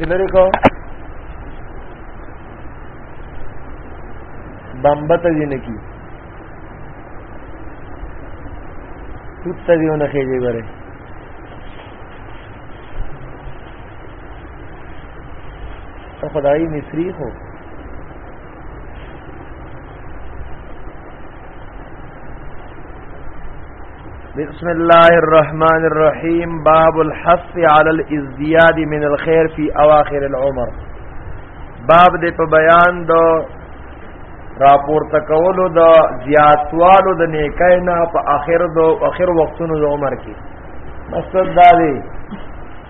دلری کو بمبته دی نه کی توت ته دیو نه خېږي غره خدای مصری خو بسم الله الرحمن الرحيم باب الحث على الازدياد من الخير في اواخر العمر باب دې په بیان دو راپور تکولو د زیاتوالو د نیکای نه په اخر دو اخر وختونو د عمر کې مقصد دا دی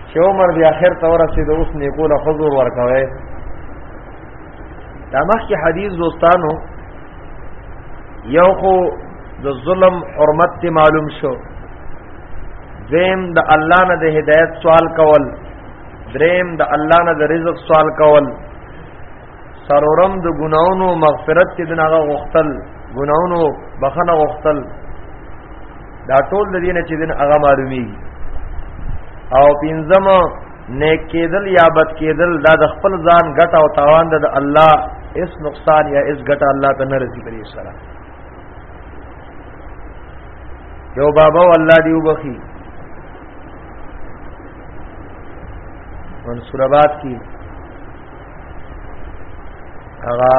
چې عمر د اخر تورسه د اوس نیکو له حضور ورکوي دا مخکې حدیث دوستانو یو خو د ظلم حرمت ته معلوم شو دیم د الله نه د هدایت سوال کول دریم د الله نه د رزق سوال کول سرورم د ګناونو مغفرت ته دغه غختل ګناونو بخنه غختل دا ټول د دینه چې دین هغه معلومیږي او پینځم نیک کېدل یا بد کېدل دا د خپل ځان ګټه او تاوان د الله اس نقصان یا اس ګټه الله ته نه رسي پرې سره یو بابا الله دی وبخي منصور آباد کی هغه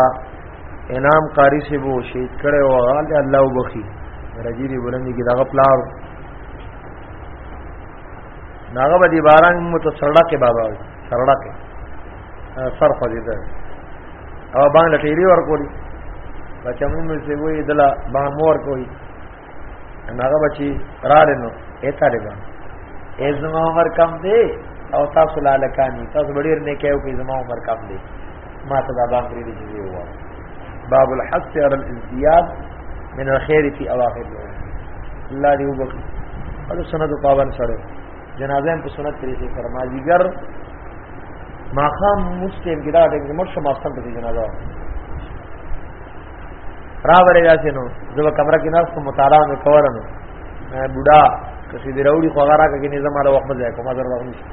انعام قاری سے وو شهید کړي او غاله الله وبخي رجیری بلندی کی دغه پلاو ناغه به دی باران مو ته سرړکه بابا سرړکه سر خو دې ده او باندې ټیری ورکولې بچا مې سي وې دلا با مور کوي ناغه بچي را لنو اته لري باندې ازما عمر کم دی او تاسو لالکانی تاسو ډیر نه کېو کې زما عمر کم دی ما ته دا باب درې دې وو باب الحث على الازدياد من الخير في اواخر الله دې وبخي او سند پابند سره جنازه په سنت طریقې سره ماجیګر ماخام مسلم کې دا د مرشه ماستم په جنازه را ورې داسې نو زه کمره کې ناس کوم مطالعه مې کولم بوډا کسي دی راوړي خو هغه راکه کې نظام را وخت ځای کوم زر وخت نشته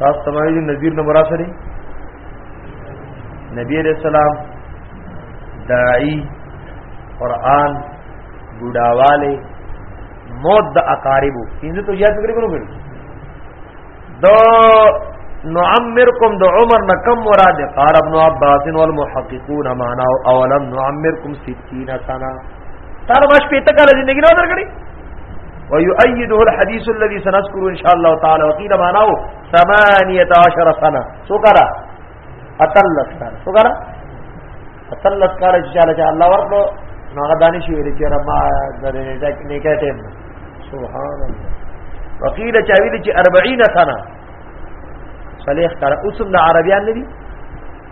تاسو تمایي نذیر نو مراد سره نبی علیہ السلام داعی قرآن ګډاواله موت د اقاربو پینځه تو یاد کړی کوم دو نعمرکم د عمر نه کم مراد قال ابن عباس والمحققون معنا اولم نعمرکم 60 سنه تر مش پیته کله زندگی نه درکړي ويؤيده الحديث الذي سنذكره ان شاء الله تعالى وقيل معناه 18 سنه سو کرا اتلس کال سو کرا اتلس کال چې چاله چې الله ورکو نو هغه دانش ویل چې را ما درې ټیک نه کټم سبحان الله وقيل چاویل چې 40 سنه صلیح کرا اوسم د عربیان ندي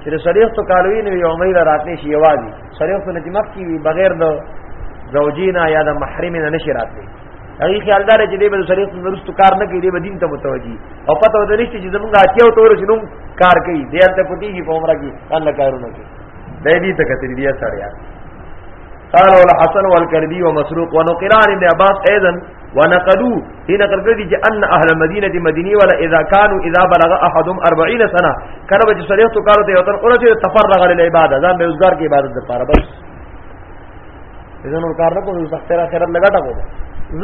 چې صلیح تو کالوی نو یومې راتنه شي یوازي سره په نجمت کې وي بغیر د زوجینا یا د محرم نه نشي راتلی هغه خیال دار چې دې به سره په نورستو کار نه کوي دې به دین ته متوجي او پته و درشته چې زمونږ اتیو تور شنو کار کوي دې ته پټیږي په عمره کې الله کارونه کوي دې دې ته کتل دې سره قال والحسن والكردي ومسروق ونقلان ابن عباس ايضا ونقدو هي نقل کړی چې ان اهل المدینه دی مدینی ولا اذا كانوا اذا بلغ احدهم 40 سنه کله چې شریعت تو کارو ته وطن اور چې تفرغ لل عبادت ځان به روزګار کې عبادت لپاره بس اذن اور کار نه کوو زختر اخرت لګاټه کوو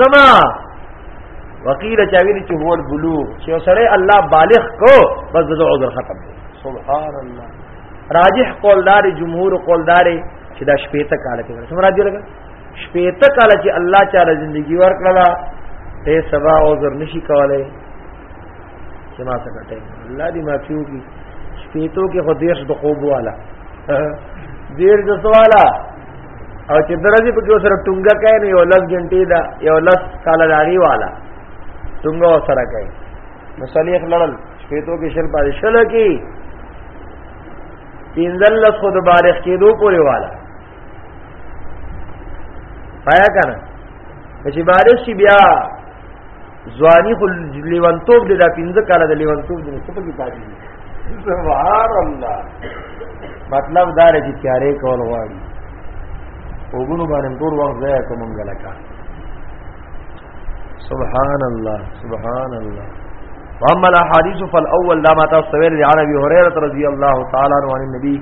زما وکیل چاویل چې هو البلوغ چې سره الله بالغ کو بس د عذر ختم سبحان الله راجح قولدار جمهور قولدار چې دا شپې ته کال کې سمرا دی لګا شپېته کاله چې الله چاله زندگی ورکړه ته سبا او زر نشي کولای چې ما څه کټه الله دې معافيو کی شپېتو کې خو دیش د خوب والا دیر د سوالا او چې درځي په کې سره ټنګه کوي نو یو لږ غنټې دا یو لږ کال داری والا ټنګه سره کوي نو صلیخ لړل شپېتو کې شل پاتې شل کې پینځل لس خود بارخ کېدو پورې والا پایا کنه چې بارش شي بیا ځواني خو لیوانتوب دې دا پنځه کاله د لیوانتوب دې څه پکې پاتې دي سبحان الله مطلب دا دی چې تیارې کول غواړي وګونو باندې ټول وخت ځای کوم غلکا سبحان الله سبحان الله واما الاحاديث فالاول لا ما تاسو ویل عن ابي هريره رضي الله تعالى عنه عن النبي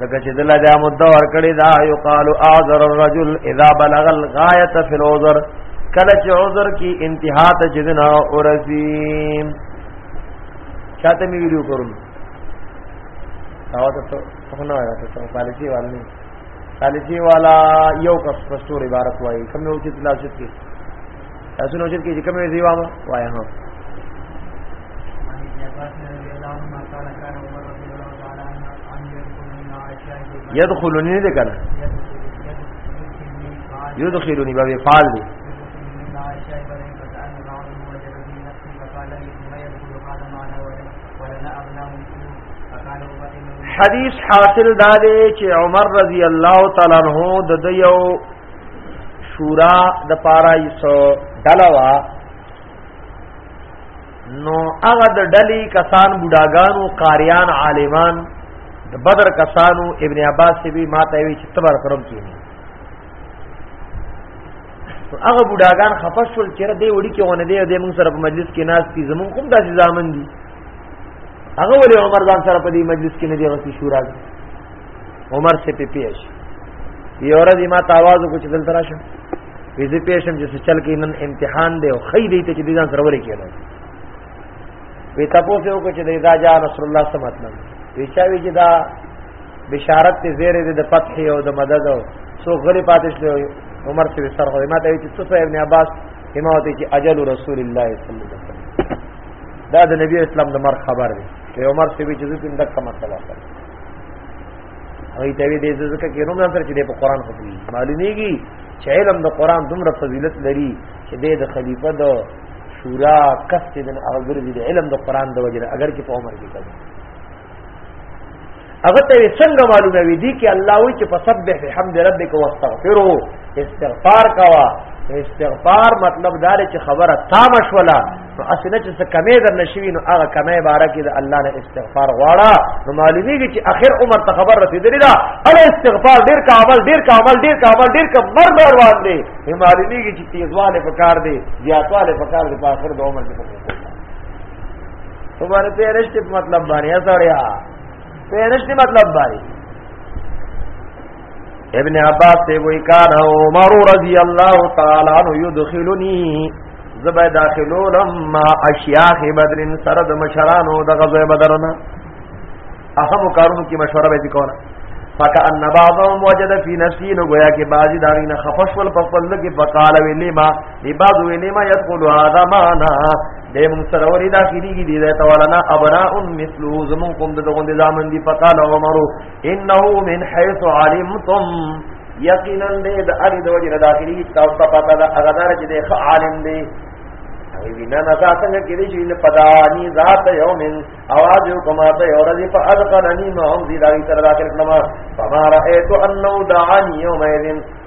دغه چې دلا د مدته ور کړی دا یو قالو اعذر الرجل اذا بلغ الغایه فی العذر کله چې عذر کی انتها ته چې نه اورزیم چاته می ویډیو کوم تاسو ته څنګه نه راځي ته پالیسی والنی پالیسی والا یو کس پستور عبارت وای کوم نو چې تلاشت کی تاسو نو چې کی کوم دی وام وای ها يدخلني دې کنه يدخلني باب فعل دي حدیث حاصل دا دی چې عمر رضی الله تعالی عنہ د یو شورا د پارا یسو دلوا نو هغه د ډلې کسان بډاګانو قاریان عالمان د بدر کسانو ابن عباس سی به ماته وی چې تبر کرم کینی نو هغه بډاګان خفه شول چې دې وړي کې ونه دې د موږ سره په مجلس کې ناز دي زمون کوم داسې ځامن دي هغه ولې عمر ځان سره په دې مجلس کې نه دی غوښتي شورا عمر سے پی پیش یو ورځ ما ته आवाज وکړ چې دلته راشم ویزه پیشم چې چل کې نن امتحان دی او خې دی ته چې ځان سره ورې کېدل وی تاسو یو کو چې دا جا رسول الله صلی الله علیه وسلم وی چا وی چې دا بشارت ته زیره د فتح او د مدد او سو غلی پاتې شو عمر سے سر خو ما ته چې څه ابن عباس کما وته چې اجل رسول الله صلی الله علیه وسلم دا د نبی اسلام د مر خبر دی چې عمر سی وی چې دې دک مسله او ته وی دې ځکه کې نوم نظر چې په قران خو دی معلومیږي چې علم د قران دومره فضیلت لري چې دې د خلیفہ د شورا کس دې د اغذر دې علم د قران د وجه اگر کې په عمر کې کړي هغه ته څنګه معلومه وي دي کې الله وی چې فسبح بحمد ربک واستغفره استغفار کوا استغفار مطلب دا چې خبره تام شولا نو اسنه چې څه کمې در نشوي نو هغه کمې باره کې د الله نه استغفار غواړه نو معلومیږي چې اخر عمر ته خبر رسیدلی دا ال استغفار ډیر کامل ډیر کامل ډیر کامل ډیر کمر بار روان دی نو معلومیږي چې تیزواله پکار دی زیاتواله پکار دی په اخر د عمر کې په باندې پیرشت مطلب باندې سړیا پیرشت مطلب باندې ابن عباس سے وی کان عمر رضی اللہ تعالی عنہ یدخلنی زب داخلولم ما اشیاخ بدر سرد مشرانو د غزوه بدرنا اهم کارونو کی مشوره به کوله فکأن بعضهم وجد فی نفسی نو گویا کہ بعضی دارین خفش ول پفل کی فقال ویلی ما دی بعض ویلی ما یقول هذا معنا دې موږ سره ورې داخلي دي دې ته ولنا ابراء مثلو زمون کوم دغه دې ځامن دي فقال عمرو انه من حيث علمتم یقینا دې د اړې د وجه داخلي تاسو ته پتا ده هغه دار چې د عالم دی وی وینا نه څنګه کېږي چې نه پدانی ذات یوم اواز یو کما ته اور دې په اذقننی ما هم دې دای تر داخل کړم فما رأيت انه دعاني يومئذ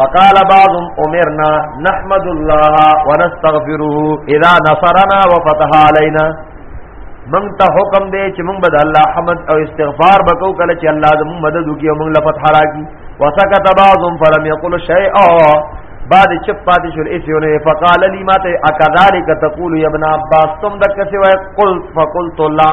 فقال بعضهم امرنا نحمد الله ونستغفره اذا نصرنا وفتح علينا من ته حکم دی چې موږ بد الله حمد او استغفار وکاو کله چې الله زموږ مدد وکي او موږ لپاره حراکي وسكت بعضهم فلم يقل شيئا بعد چپ پاتې شو ایسونه فقال لي ما ته اكذلك تقول يا ابن عباس تم دک سوای قل فقلت الله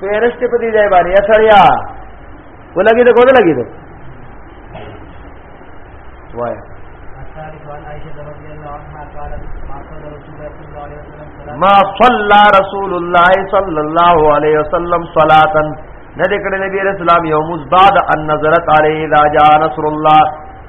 پیرشت په دې ځای باندې اثریا ولګي ته کوله لګي ته وای ما صلى رسول الله صلى الله عليه وسلم صلاه نه دکړه نبی رسول الله یوم بعد ان نظرت علی اذا جاء نصر الله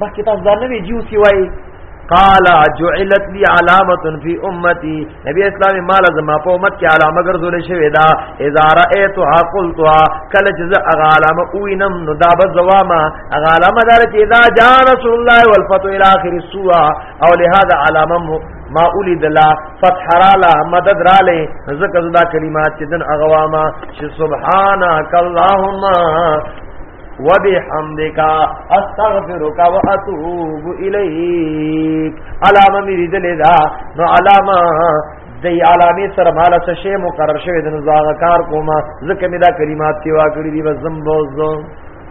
مخکې تاسو دا نه وی جیو سی وای قال جعلت لي علامه في امتي نبی اسلام مال زما په امت کې علامه ګرځول شوی دا اذا رايت قلت کله چې هغه علامه وینم نو دا به زوامه هغه علامه دار چې اذا جاء رسول الله والفتح الى اخر السوره او لهذا علامه ما اولی دلا فتح رالا مدد رالی ذکر دا کلمات چې دن اغواما چې سبحانك اللهم وبحمدک استغفرک واتوب الیک علامه می دې دا نو علامه دی علامی سره مال څه شی مقرر شوی د نزاغ کار کوما ځکه می دا کلمات تی واګړي دی وزم بوز دو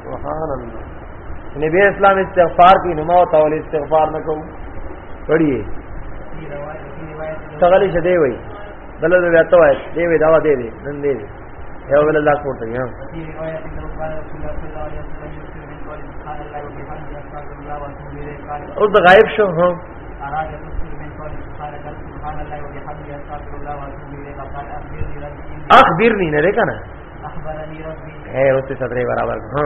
سبحان الله نبی اسلام استغفار کی نما او تول استغفار نه کوم پڑھیے تغلی شدی وای دلته بیا توای دی وی دا دی نن دی یو بل الله کوټ دی ها او د غایب شو هو اخبرني نه ده کنه اخبرني ربي هي اوس ته برابر ها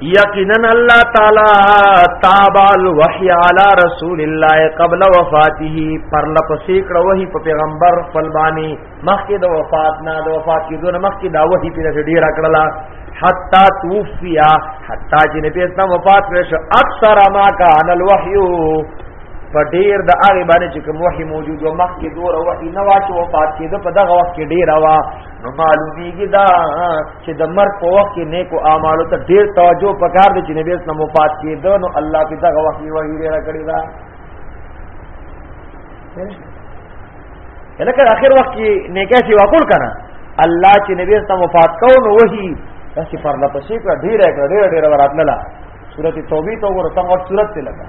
یقینا الله تعالی تابع الوحی علی رسول الله قبل وفاته پر لپسې کړه وحی په پیغمبر فلبانی مخکې د وفات نه د وفات کېدو نه مخکې دا وحی په ډیر کړلا حتا توفیا حتا چې نبی اسلام وفات کړ شو اکثر ما کان الوحی په ډیر د هغه باندې چې کوم وحی موجود و مخکې دوره وحی نه واچو وفات کېده په دغه وخت کې ډیر وا نو معلومیږي دا چې د مر په وخت کې نیکو اعمالو ته ډیر توجه پکار دي چې نبی اسلام وفات کېده نو الله په دغه وخت یې وحی را کړی دا لکه اخر وخت کې نیکه سی وقول کنه الله چې نبی اسلام وفات کو نو وحی تاسو پر لا پسې کړه ډیر کړه ډیر ډیر وراتله سورته توبې ته ورته او سورته لګا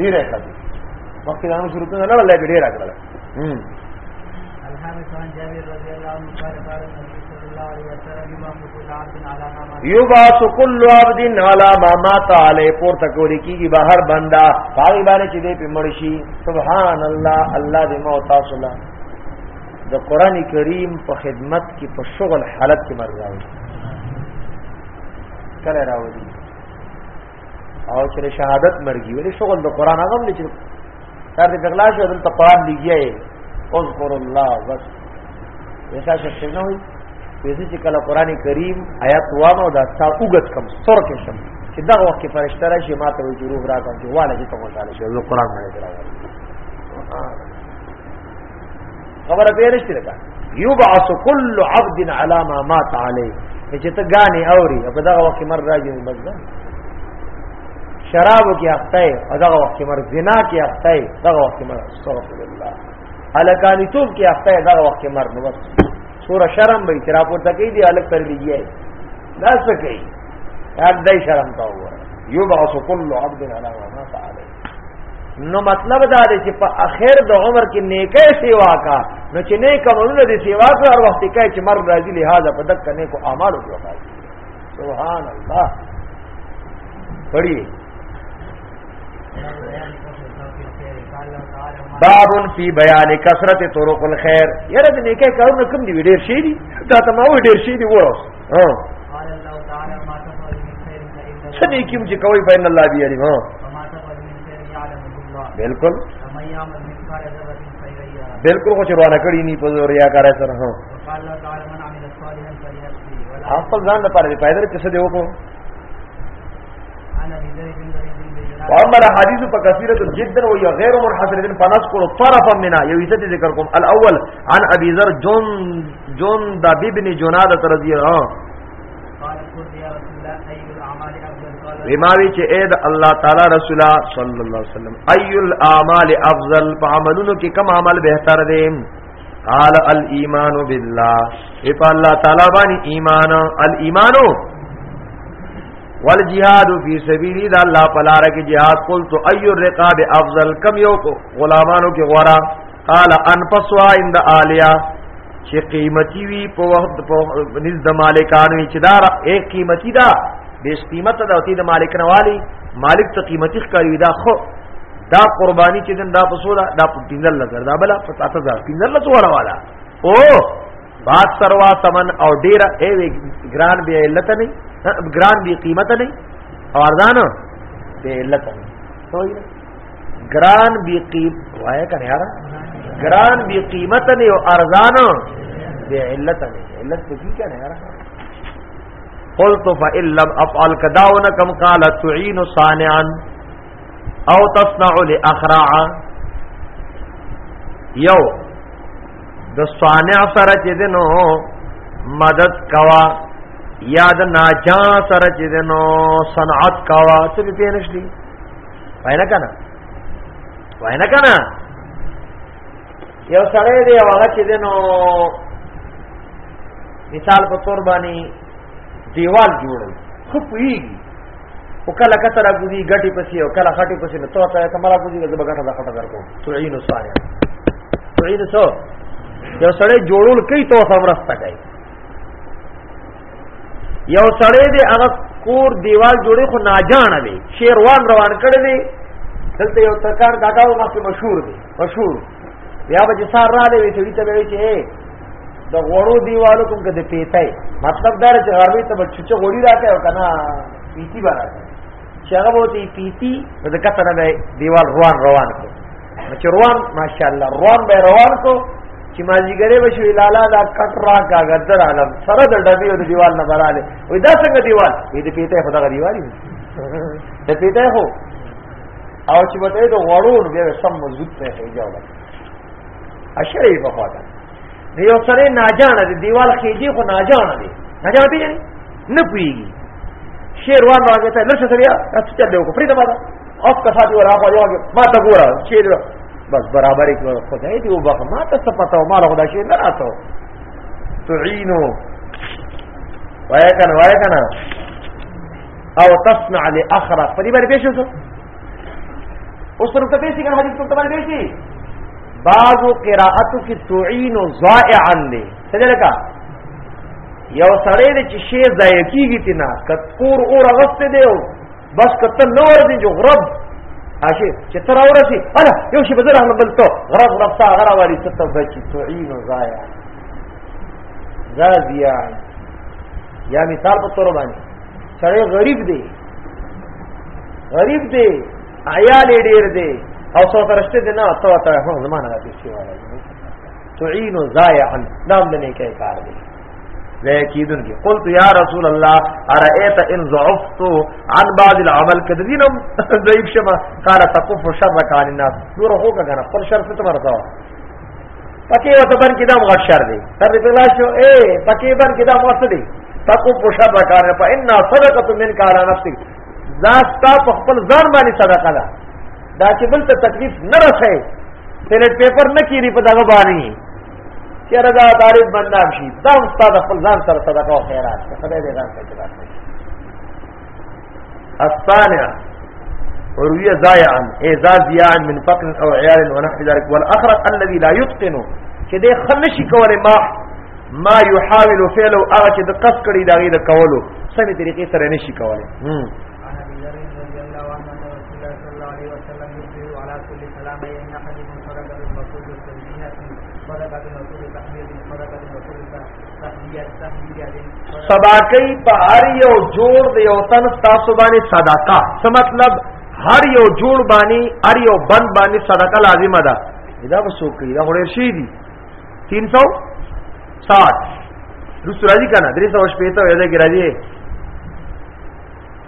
ډیر کړه مخکې دا نو سورته نه لړلې ډیر کړه یبعث کل عبد علی ما مات علی پور تکول کیږي بهر بندا پای باندې چې دې په مرشي سبحان الله الله دې موت اصله د قران کریم په خدمت کې په شغل حالت کې مرزاوي کله راوړي او چې شهادت مرګي ولې شغل د قران هغه نه چې تر دې غلا شو دلته قران لګیای اذكر الله بس ویسا شخص نه وي ویسې چې کله قران کریم آیات وامه دا تا وګت کم سر کې شم چې دا وخت کې فرشتہ راشي ما ته وی روح راځي واله چې په مطالعه شو قران باندې راځي خبره به نشته لکه یبعث کل عبد علی ما مات علی چې ته غانې اوري په دغه وخت مر راځي مزه شرابو کې اخته او دغه وخت مر زنا کې اخته دغه وخت مر استغفر الله الکانی توب کې اخته دغه وخت مر نو بس سور شرم به تیرا پور تکې دی الک تر لیږي دا څه کوي هر دای شرم تا وره یبعث کل عبد علی ما مات علی نو مطلب دا دی چې په اخر د عمر کې نیکه سیوا کا نو چې نیک عملونه دې سیوا کړ هر وخت کې چې مر راځي لہذا په دک کنه کو اعمال وکړه سبحان الله پڑھیے باب فی بیان کثرت طرق الخير یره دې نیکه کارونه کوم دی ډیر شي دي دا ته ما ډیر شي دي وره ها څه دې کوم چې کوي فین الله دی علیم ها بالکل بالکل خو چې روانه کړی نه په زور یا کار سره ها خپل ځان لپاره دی پیدا چې څه دی وکړو واما الحديث فكثيره جدا وهي غير منحصره فنذكر طرفا منها يويته ذكركم الاول عن ابي ذر جون جون د ابن جناده رضی الله وما وی چې اې د الله تعالی رسول صلی الله علیه وسلم اي الاعمال افضل فعملونو کې کوم عمل بهتر دی قال الايمان بالله اي په الله تعالی باندې ایمان الايمان والجهاد فی سبیل دا الله پلار کې jihad قلت اي الرقاب افضل کم یو کو غلامانو کې غورا قال انفسوا عند الیا چې قیمتي وي په وخت په نس د مالکانو چې دا اے قیمتي دا بیس قیمت دا تی د مالک نه والی مالک ته قیمتي ښکاری دا خو دا قرباني چې دا په سودا دا په پینځل لګر دا بلا په تاسو دا پینځل لته ولا والا او باد سروا تمن او ډیر اے وی ګران به علت نه ګران به قیمت نه او ارزان به علت نه ګران بی قیمت وای کنه یار ګران بی قیمت نه او ارزان دی علت نه علت څه کی کنه یار قلت فإن لم أفعل كذا ونكم قال تعين صانعا أو تصنع لأخرع یو د صانع سره چې دنو مدد کوا یا د ناجا سره چې دنو صنعت کوا څه دې نشلی وای نه کنه وای نه کنه یو سړی دی او هغه چې دنو مثال په تور باندې دیوال جوړوي خو پوهیږي او کله کته را ګوري غټي پسې او کله خټي پسې نو توته ته مرا ګوري د بغټه د خټه درکو تعین صالح تعین سو یو سړی جوړول کوي تو سمرسته کوي یو سړی دی هغه کور دیوال جوړې خو ناجان دی شیر وان روان کړی دی دلته یو ترکان کاکا و مخکې مشهور دی مشهور بیا به چې سار را دی وي سړي ته به وایي چې د غوړو دیوالو کوم کې د پیتای مطلب دا چې غربي ته به چوچه غوړي راکې او کنه پیتی به راکې چې هغه به پیتی د کتنه دیوال روان روان کړي چې روان ماشاءالله روان به روان کو چې مازیګرې به شوې لالا دا کټ را کا غدر عالم سره د ډبې او د دیوال نه براله وې دا څنګه دیوال وې دې پیته خدا غ دیوالي دې پیته هو او چې وته د غړون بیا سم مضبوط نه هي جوړ اشرې په خواته دی یو سره ناجان دی دیوال خېږي خو ناجان دی ناجان پیږي نه پیږي شیر وان راځي ته لښه سره یا تاسو چا دیو کو پریدا باندې اوس کفا دی ولا خو یو ما ته ګوره چې بس برابر کړو خدای دې وبخ ما ته څه پتا و ما له خدای شي نه راته تعینو وای کنه وای کنه او تصنع لاخرى په دې باندې پېښ شو اوس تر ته پېښ کړه حدیث ته باندې پېښ شي بعض قراءت کی تعین ضائعا له څه لکه یو سړی چې شی ضایع کیږي تینا کتکور اور غسته دی بس کته نو ورځي جو غرب اشي چې تر اورسي انا یو شي بزر احمد بل تو غرب غرب تا غرا والی ست بچي تعين زايا زازيا یا مثال په تور باندې سړی غریب دی غریب دی عیال ډیر دی او څو ترشته دی نه تو ته هم زمانه راځي چې وایي تعين زايا نام دې نه کوي کار دی لا کیدن کی قلت یا رسول الله ارئیت ان ضعفت عن بعض العمل کذینم ضعیف شما قال تقف شرك عن الناس نور هو کا کنه پر شر څه تمر تاو پکې وته بن کدام غټ شر دی تر دې لا شو اے پکې بن کدام وس دی تقف شرك عن فان صدقه منك على نفسك ذاستا په خپل ځان باندې صدقه ده دا چې بل ته تکلیف نه رسې سیلټ پیپر نه کیری په دغه باندې چې رضا طالب بدنام شي دا استاد خپل ځان سره صدقه او خیرات ته خدای دې ځان ته کړه الثانية وروي زايعا اي ذا زياعا من فقر او عيال ونحو ذلك والاخر الذي لا يتقن چې دې خنشي کوله ما ما يحاول فعله هغه چې د قص کړی دا غیر کولو سمې طریقې سره نشي کوله سبا کوي په هر یو جوړ دی او تن تاسو باندې صدقه څه مطلب هر یو جوړ باندې هر یو بند باندې صدقه لازمه ده دا وسو کوي دا هره شي دي 360 رسول راځي کنه 360 په ته وایي دا کې راځي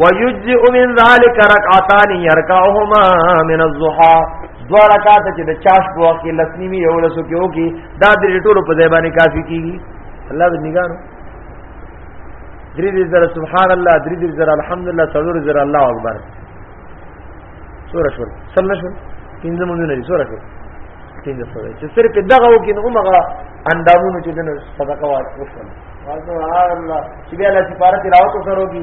ويجزئ من ذلك ركعتان يركعهما من الضحى دوا رکعات چې د چاش په وخت کې لسنیمي یو لسو کې وکي دا د ټولو په ځای باندې کافي کیږي الله دې نگارو درې دې زره سبحان الله درې دې زره الحمدلله څلور زره الله اکبر سورہ شول سمنا شول پنځه مونږ نه سورہ شول پنځه سورہ چې صرف دغه وکي نو هغه اندامونو چې دنه صدقه واجب وشول الله چې بیا له سفارت راوته سره وکي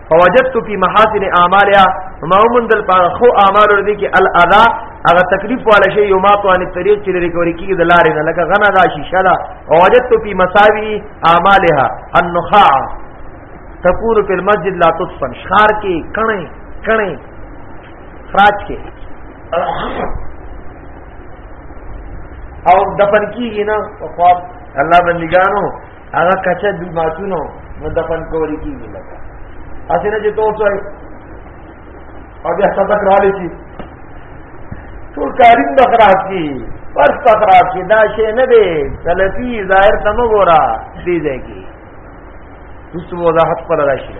فوجدت فی محاسن اعمالها ما ومندل په خو اعمال ور دي کې الاذا هغه تکلیف والا شی یو ماتو ان طریق چې لري کوي کې د لارې نه لکه غنا دا شیشه دا فوجدت فی مساوی اعمالها النخاع تکور فی المسجد لا تصفن شخار کې کڼې کڼې فراج کې او دفن کیږي نه او خواب الله بندگانو هغه کچه د ماتونو نه دفن کول کیږي لکه اسنه چې تاسو یې او بیا صدق رالی شي ټول کاریم به خراب کی پر خراب کی دا شی نه دی سلفي ظاهر تم ګورا دی ځای کی اوس وضاحت پر راشي